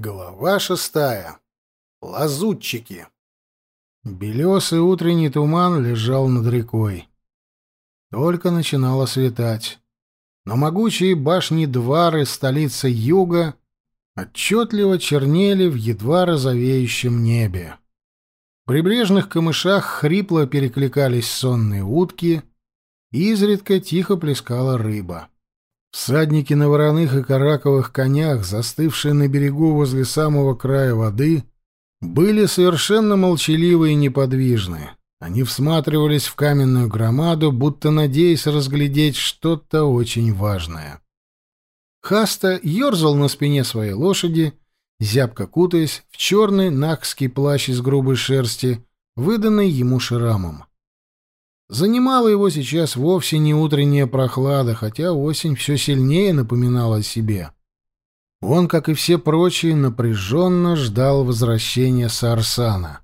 Глава шестая. Лазутчики. Белесый утренний туман лежал над рекой. Только начинало светать. Но могучие башни Двары, столица юга, отчетливо чернели в едва розовеющем небе. В прибрежных камышах хрипло перекликались сонные утки, изредка тихо плескала рыба. Всадники на вороных и караковых конях, застывшие на берегу возле самого края воды, были совершенно молчаливы и неподвижны. Они всматривались в каменную громаду, будто надеясь разглядеть что-то очень важное. Хаста ерзал на спине своей лошади, зябко кутаясь в черный нахский плащ из грубой шерсти, выданный ему шрамом. Занимала его сейчас вовсе не утренняя прохлада, хотя осень все сильнее напоминала о себе. Он, как и все прочие, напряженно ждал возвращения Сарсана.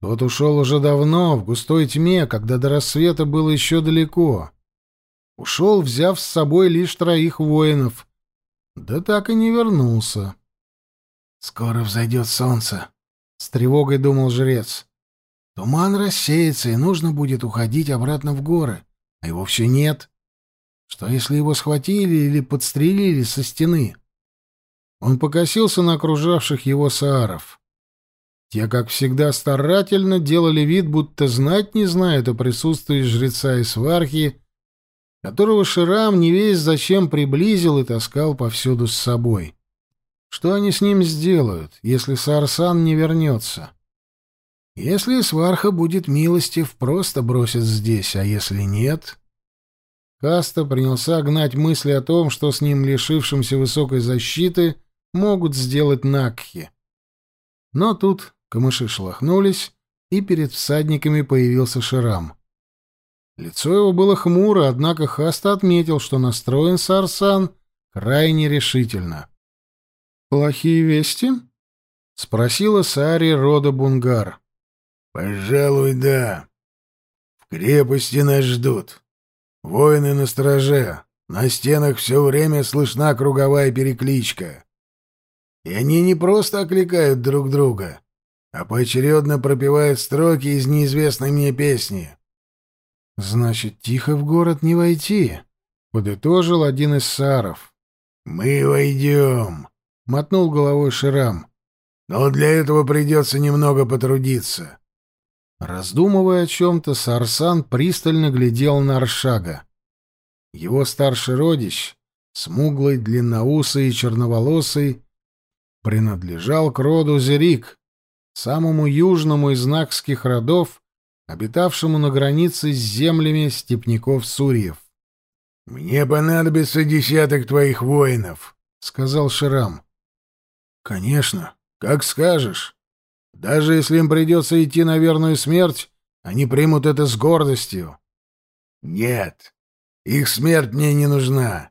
Тот ушел уже давно, в густой тьме, когда до рассвета было еще далеко. Ушел, взяв с собой лишь троих воинов. Да так и не вернулся. «Скоро взойдет солнце», — с тревогой думал жрец. Туман рассеется, и нужно будет уходить обратно в горы, а его все нет. Что, если его схватили или подстрелили со стены? Он покосился на окружавших его сааров. Те, как всегда, старательно делали вид, будто знать не знают о присутствии жреца и свархи, которого Ширам не весь зачем приблизил и таскал повсюду с собой. Что они с ним сделают, если Сарсан не вернется? — если сварха будет милостив, просто бросит здесь, а если нет... Каста принялся гнать мысли о том, что с ним, лишившимся высокой защиты, могут сделать Накхи. Но тут камыши шелохнулись, и перед всадниками появился Ширам. Лицо его было хмуро, однако Хаста отметил, что настроен Сарсан крайне решительно. «Плохие вести?» — спросила Сари рода Бунгар. «Пожалуй, да. В крепости нас ждут. Воины на страже. На стенах все время слышна круговая перекличка. И они не просто окликают друг друга, а поочередно пропевают строки из неизвестной мне песни». «Значит, тихо в город не войти», — подытожил один из саров. «Мы войдем», — мотнул головой Ширам. «Но для этого придется немного потрудиться. Раздумывая о чем-то, Сарсан пристально глядел на Аршага. Его старший родич, смуглый, длинноусый и черноволосый, принадлежал к роду Зерик, самому южному из накских родов, обитавшему на границе с землями степняков-сурьев. «Мне понадобится десяток твоих воинов», — сказал Ширам. «Конечно, как скажешь». Даже если им придется идти на верную смерть, они примут это с гордостью. Нет, их смерть мне не нужна.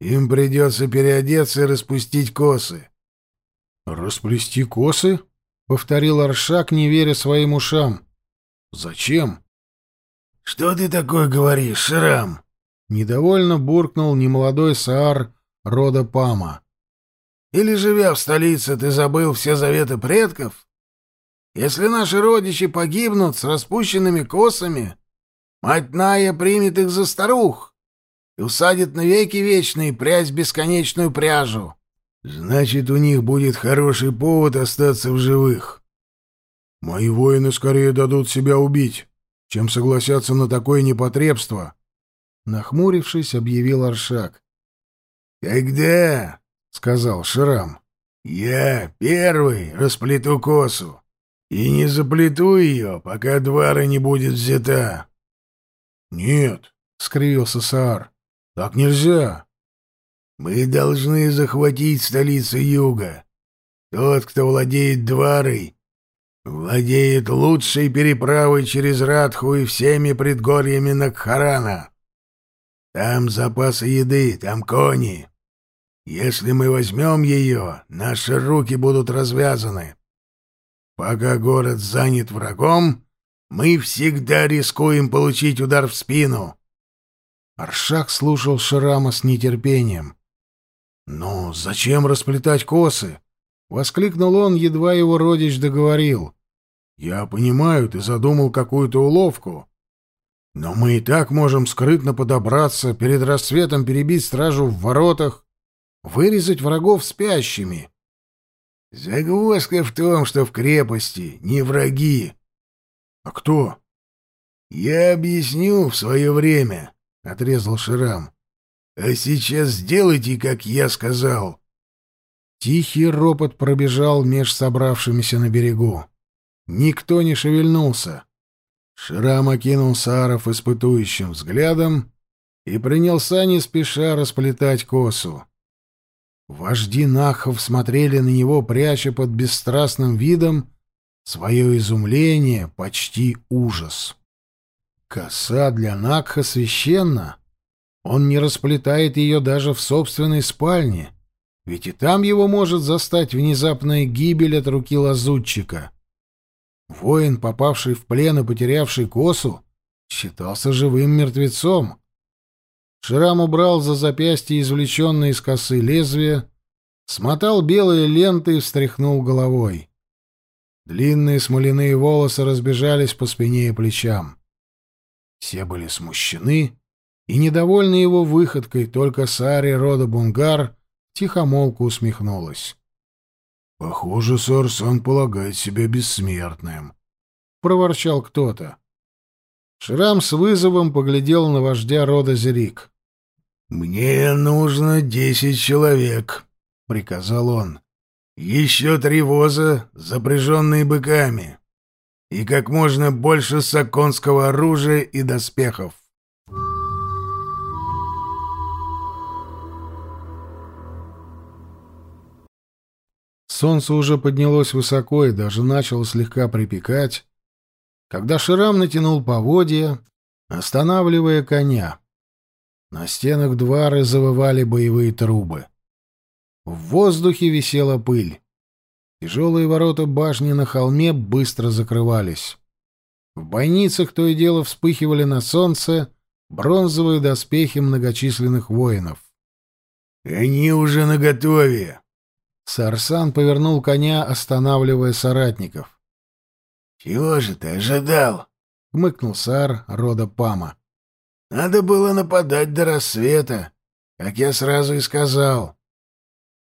Им придется переодеться и распустить косы. Расплести косы? повторил Аршак, не веря своим ушам. Зачем? Что ты такое говоришь, Шрам? Недовольно буркнул немолодой Саар рода Пама. Или, живя в столице, ты забыл все заветы предков? Если наши родичи погибнут с распущенными косами, мать Ная примет их за старух и усадит навеки вечные прядь бесконечную пряжу. Значит, у них будет хороший повод остаться в живых. Мои воины скорее дадут себя убить, чем согласятся на такое непотребство. Нахмурившись, объявил Аршак. «Когда?» — сказал Шрам. «Я первый расплету косу. И не заплету ее, пока двора не будет взята. — Нет, — скривился Саар, — так нельзя. — Мы должны захватить столицу юга. Тот, кто владеет дварой, владеет лучшей переправой через Радху и всеми предгорьями Накхарана. Там запасы еды, там кони. Если мы возьмем ее, наши руки будут развязаны. — Пока город занят врагом, мы всегда рискуем получить удар в спину. Аршак слушал Шрама с нетерпением. «Ну, зачем расплетать косы? Воскликнул он, едва его родич договорил. «Я понимаю, ты задумал какую-то уловку. Но мы и так можем скрытно подобраться, перед рассветом перебить стражу в воротах, вырезать врагов спящими». «Загвоздка в том, что в крепости не враги». «А кто?» «Я объясню в свое время», — отрезал Ширам. «А сейчас сделайте, как я сказал». Тихий ропот пробежал меж собравшимися на берегу. Никто не шевельнулся. Ширам окинул Саров испытующим взглядом и принялся не спеша расплетать косу. Вожди Нахов смотрели на него, пряча под бесстрастным видом свое изумление, почти ужас. Коса для Накха священна. Он не расплетает ее даже в собственной спальне, ведь и там его может застать внезапная гибель от руки лазутчика. Воин, попавший в плен и потерявший косу, считался живым мертвецом. Шрам убрал за запястье извлеченное из косы лезвие, смотал белые ленты и встряхнул головой. Длинные смоляные волосы разбежались по спине и плечам. Все были смущены и недовольны его выходкой, только Сари рода Бунгар тихомолку усмехнулась. «Похоже, Сарсан полагает себя бессмертным», — проворчал кто-то. Шрам с вызовом поглядел на вождя рода Зерик. «Мне нужно десять человек», — приказал он. «Еще три воза, запряженные быками и как можно больше саконского оружия и доспехов. Солнце уже поднялось высоко и даже начало слегка припекать, когда Ширам натянул поводья, останавливая коня. На стенах двары завывали боевые трубы. В воздухе висела пыль. Тяжелые ворота башни на холме быстро закрывались. В бойницах то и дело вспыхивали на солнце бронзовые доспехи многочисленных воинов. «Они уже наготове!» Сарсан повернул коня, останавливая соратников. «Чего же ты ожидал?» — хмыкнул Сар рода Пама. «Надо было нападать до рассвета, как я сразу и сказал».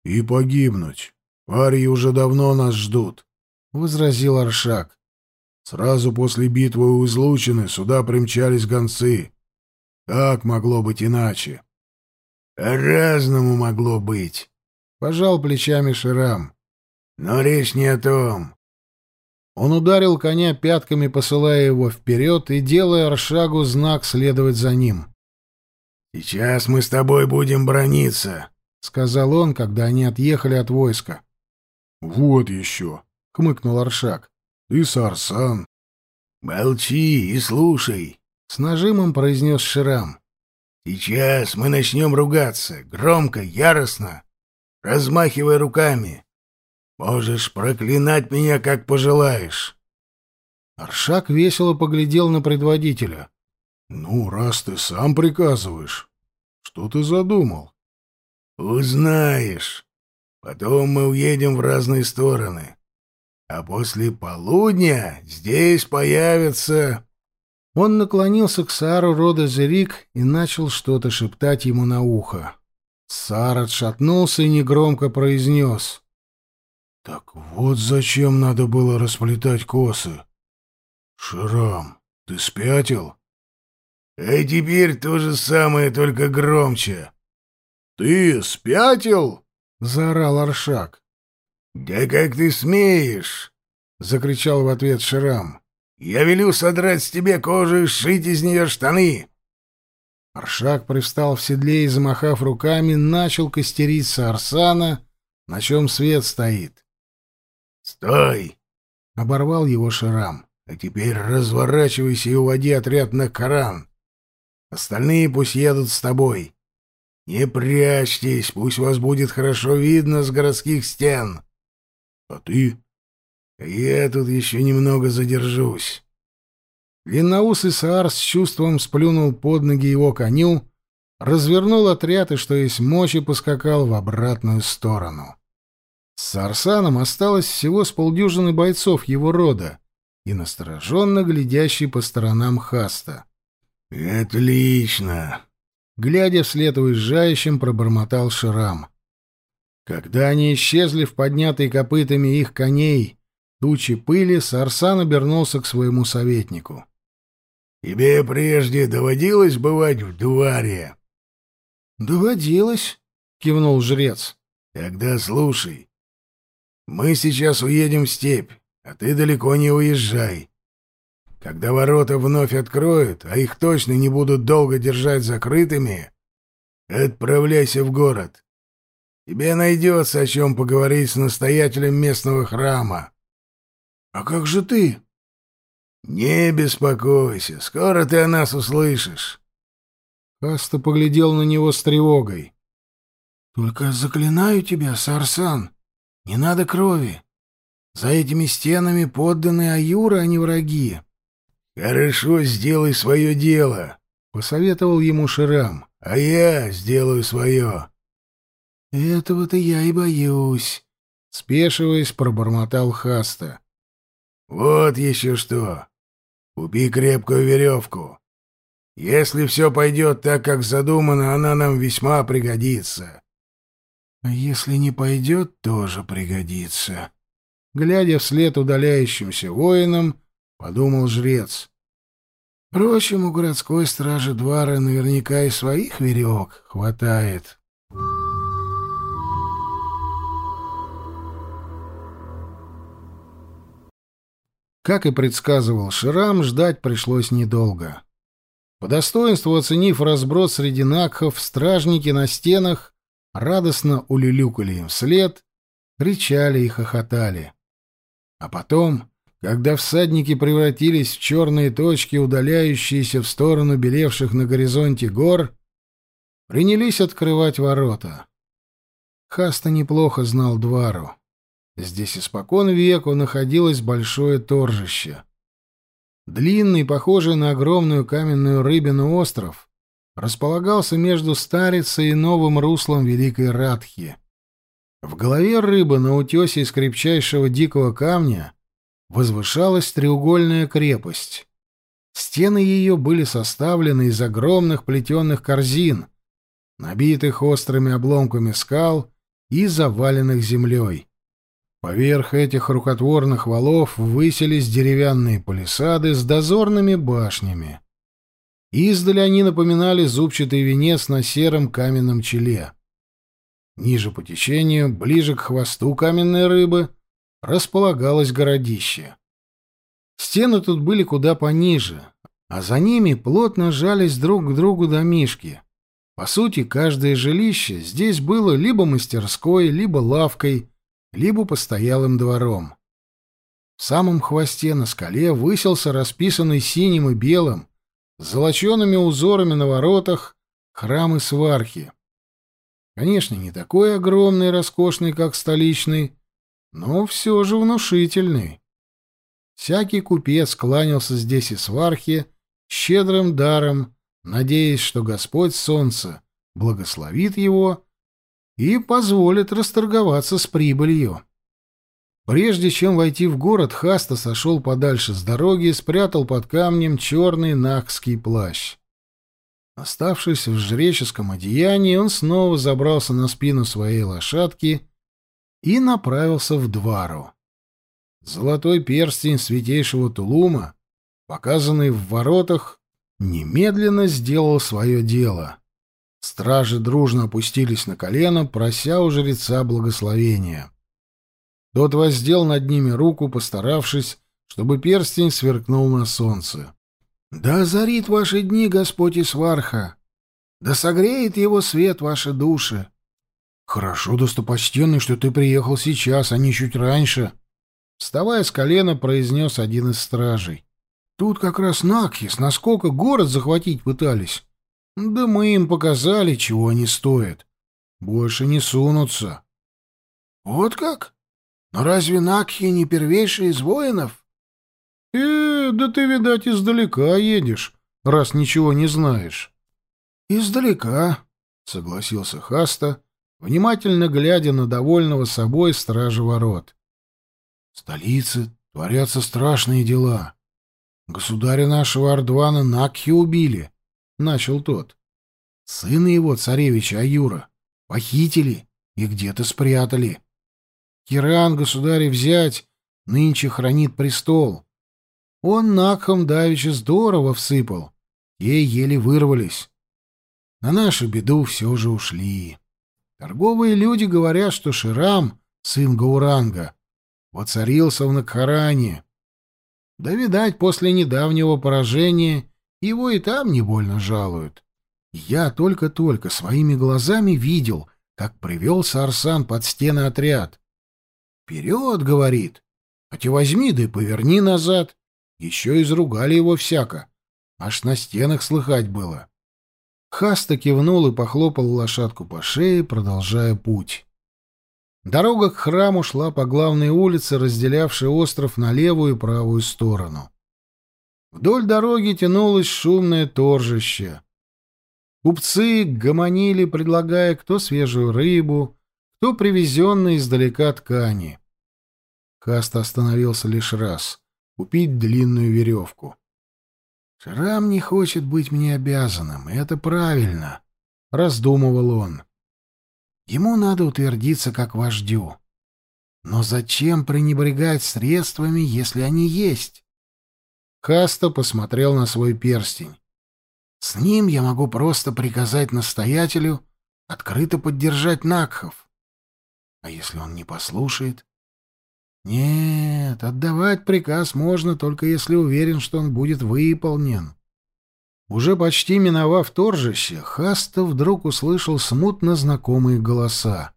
«И погибнуть. «Арии уже давно нас ждут», — возразил Аршак. «Сразу после битвы у излучины сюда примчались гонцы. Как могло быть иначе?» «Разному могло быть», — пожал плечами Ширам. «Но речь не о том». Он ударил коня пятками, посылая его вперед и делая Аршагу знак следовать за ним. «Сейчас мы с тобой будем брониться», — сказал он, когда они отъехали от войска. «Вот еще!» — хмыкнул Аршак. «Ты Сарсан!» «Молчи и слушай!» — с нажимом произнес Ширам. «Сейчас мы начнем ругаться, громко, яростно, размахивая руками. Можешь проклинать меня, как пожелаешь». Аршак весело поглядел на предводителя. «Ну, раз ты сам приказываешь, что ты задумал?» «Узнаешь!» Потом мы уедем в разные стороны. А после полудня здесь появится...» Он наклонился к Сару рода Зерик и начал что-то шептать ему на ухо. Сар отшатнулся и негромко произнес. «Так вот зачем надо было расплетать косы. Шрам, ты спятил?» «А теперь то же самое, только громче». «Ты спятил?» — заорал Аршак. «Да как ты смеешь!» — закричал в ответ Шрам. «Я велю содрать с тебе кожу и сшить из нее штаны!» Аршак пристал в седле и, замахав руками, начал костерить Арсана, на чем свет стоит. «Стой!» — оборвал его Шрам. «А теперь разворачивайся и уводи отряд на Коран. Остальные пусть едут с тобой. «Не прячьтесь, пусть вас будет хорошо видно с городских стен». «А ты?» «Я тут еще немного задержусь». Длинноусый Саар с чувством сплюнул под ноги его коню, развернул отряд и, что есть мочи, поскакал в обратную сторону. С Арсаном осталось всего с полдюжины бойцов его рода и настороженно глядящий по сторонам Хаста. «Отлично!» Глядя вслед уезжающим, пробормотал Шрам. Когда они исчезли в поднятой копытами их коней тучи пыли, Сарсан обернулся к своему советнику. «Тебе прежде доводилось бывать в Дуаре?» «Доводилось», — кивнул жрец. «Тогда слушай. Мы сейчас уедем в степь, а ты далеко не уезжай. Когда ворота вновь откроют, а их точно не будут долго держать закрытыми, отправляйся в город. Тебе найдется о чем поговорить с настоятелем местного храма. — А как же ты? — Не беспокойся, скоро ты о нас услышишь. Хаста поглядел на него с тревогой. — Только заклинаю тебя, Сарсан, не надо крови. За этими стенами подданные Аюры, а не враги. «Хорошо, сделай свое дело», — посоветовал ему Ширам. «А я сделаю свое». «Этого-то я и боюсь», — спешиваясь, пробормотал Хаста. «Вот еще что. Купи крепкую веревку. Если все пойдет так, как задумано, она нам весьма пригодится». «А если не пойдет, тоже пригодится». Глядя вслед удаляющимся воинам, подумал жрец. Впрочем, у городской стражи двора наверняка и своих веревок хватает. Как и предсказывал Ширам, ждать пришлось недолго. По достоинству оценив разброс среди накхов, стражники на стенах радостно улюлюкали им вслед, кричали и хохотали. А потом когда всадники превратились в черные точки, удаляющиеся в сторону белевших на горизонте гор, принялись открывать ворота. Хаста неплохо знал Двару. Здесь испокон веку находилось большое торжище. Длинный, похожий на огромную каменную рыбину остров, располагался между Старицей и новым руслом Великой Радхи. В голове рыбы на утесе из крепчайшего дикого камня — возвышалась треугольная крепость. Стены ее были составлены из огромных плетеных корзин, набитых острыми обломками скал и заваленных землей. Поверх этих рукотворных валов высились деревянные палисады с дозорными башнями. Издали они напоминали зубчатый венец на сером каменном челе. Ниже по течению, ближе к хвосту каменной рыбы, располагалось городище. Стены тут были куда пониже, а за ними плотно жались друг к другу домишки. По сути, каждое жилище здесь было либо мастерской, либо лавкой, либо постоялым двором. В самом хвосте на скале высился расписанный синим и белым, с золочеными узорами на воротах, храмы свархи. Конечно, не такой огромный и роскошный, как столичный, но все же внушительный. Всякий купец кланялся здесь и свархе щедрым даром, надеясь, что Господь Солнце благословит его и позволит расторговаться с прибылью. Прежде чем войти в город, Хаста сошел подальше с дороги и спрятал под камнем черный нахский плащ. Оставшись в жреческом одеянии, он снова забрался на спину своей лошадки и направился в Двару. Золотой перстень святейшего Тулума, показанный в воротах, немедленно сделал свое дело. Стражи дружно опустились на колено, прося у жреца благословения. Тот воздел над ними руку, постаравшись, чтобы перстень сверкнул на солнце. «Да озарит ваши дни Господь Исварха! Да согреет его свет ваши души!» «Хорошо, достопочтенный, что ты приехал сейчас, а не чуть раньше», — вставая с колена, произнес один из стражей. «Тут как раз Накхис, насколько город захватить пытались. Да мы им показали, чего они стоят. Больше не сунутся». «Вот как? Но разве Накхи не первейший из воинов?» «Э, да ты, видать, издалека едешь, раз ничего не знаешь». «Издалека», — согласился Хаста, — внимательно глядя на довольного собой стража ворот. В столице творятся страшные дела. Государя нашего Ардвана Накхи убили, — начал тот. Сына его, царевича Аюра, похитили и где-то спрятали. Киран, государя, взять, нынче хранит престол. Он Накхам давеча здорово всыпал, те еле вырвались. На нашу беду все же ушли. Торговые люди говорят, что Ширам, сын Гауранга, воцарился в Накхаране, да, видать, после недавнего поражения его и там не больно жалуют. Я только-только своими глазами видел, как привелся Арсан под стены отряд. «Вперед!» — говорит. «Хотя возьми, да и поверни назад». Еще изругали его всяко. Аж на стенах слыхать было. Хаста кивнул и похлопал лошадку по шее, продолжая путь. Дорога к храму шла по главной улице, разделявшей остров на левую и правую сторону. Вдоль дороги тянулось шумное торжище. Купцы гомонили, предлагая кто свежую рыбу, кто привезенные издалека ткани. Каст остановился лишь раз — купить длинную веревку. «Шрам не хочет быть мне обязанным, и это правильно», — раздумывал он. Ему надо утвердиться как вождю. Но зачем пренебрегать средствами, если они есть? Каста посмотрел на свой перстень. С ним я могу просто приказать настоятелю открыто поддержать Накхов. А если он не послушает? Нет, отдавать приказ можно только если уверен, что он будет выполнен. Уже почти миновав торжище, Хаста вдруг услышал смутно знакомые голоса.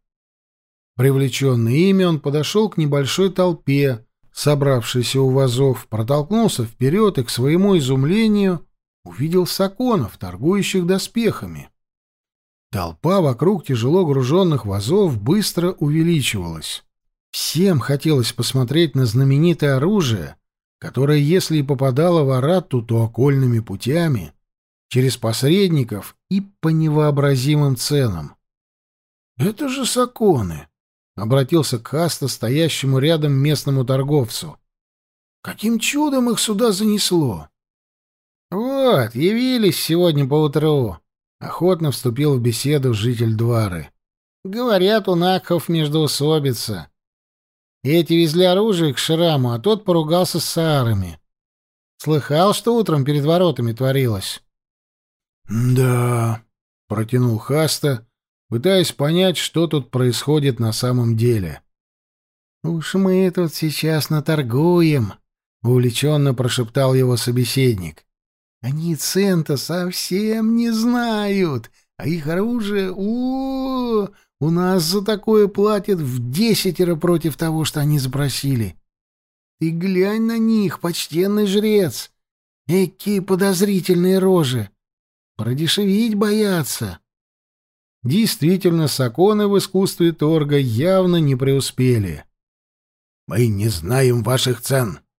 Привлеченный ими, он подошел к небольшой толпе, собравшейся у вазов, протолкнулся вперед и, к своему изумлению, увидел саконов, торгующих доспехами. Толпа вокруг тяжело груженных вазов быстро увеличивалась. Всем хотелось посмотреть на знаменитое оружие, которое, если и попадало в Аратту, то окольными путями — через посредников и по невообразимым ценам. «Это же саконы!» — обратился к Хаста, стоящему рядом местному торговцу. «Каким чудом их сюда занесло?» «Вот, явились сегодня поутру», — охотно вступил в беседу житель Двары. «Говорят, у Накхов междоусобица. Эти везли оружие к Шраму, а тот поругался с саарами. Слыхал, что утром перед воротами творилось?» «Да», — протянул Хаста, пытаясь понять, что тут происходит на самом деле. «Уж мы тут сейчас наторгуем», — увлеченно прошептал его собеседник. «Они цента совсем не знают, а их оружие... у, -у, нас за такое платят в десятеро против того, что они запросили. Ты глянь на них, почтенный жрец! Эки подозрительные рожи! Продешевить боятся. Действительно, саконы в искусстве торга явно не преуспели. «Мы не знаем ваших цен», —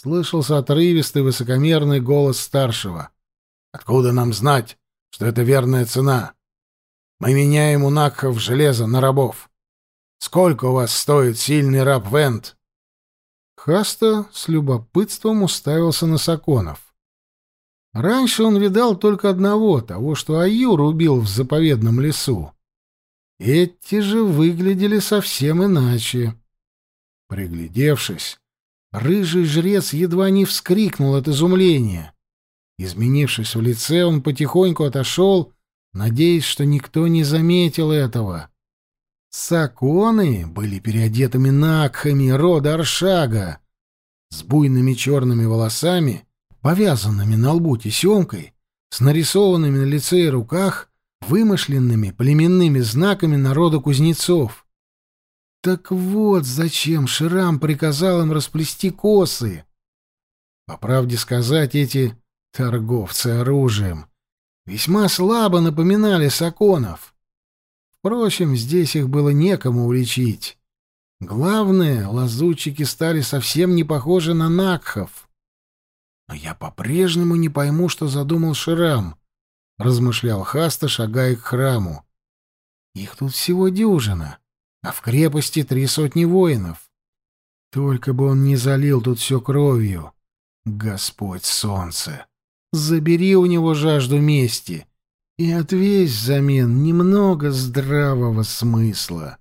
слышался отрывистый высокомерный голос старшего. «Откуда нам знать, что это верная цена? Мы меняем у Накхов железо на рабов. Сколько у вас стоит сильный раб Вент?» Хаста с любопытством уставился на Саконов. Раньше он видал только одного, того, что Аюр убил в заповедном лесу. Эти же выглядели совсем иначе. Приглядевшись, рыжий жрец едва не вскрикнул от изумления. Изменившись в лице, он потихоньку отошел, надеясь, что никто не заметил этого. Саконы были переодетыми накхами рода Аршага, с буйными черными волосами — повязанными на лбу тесемкой, с нарисованными на лице и руках вымышленными племенными знаками народа кузнецов. Так вот зачем Ширам приказал им расплести косы. По правде сказать, эти торговцы оружием весьма слабо напоминали саконов. Впрочем, здесь их было некому уличить. Главное, лазутчики стали совсем не похожи на накхов. Но я по-прежнему не пойму, что задумал Ширам, размышлял Хаста, шагая к храму. Их тут всего дюжина, а в крепости три сотни воинов. Только бы он не залил тут все кровью. Господь солнце, забери у него жажду мести и отвесь взамен немного здравого смысла.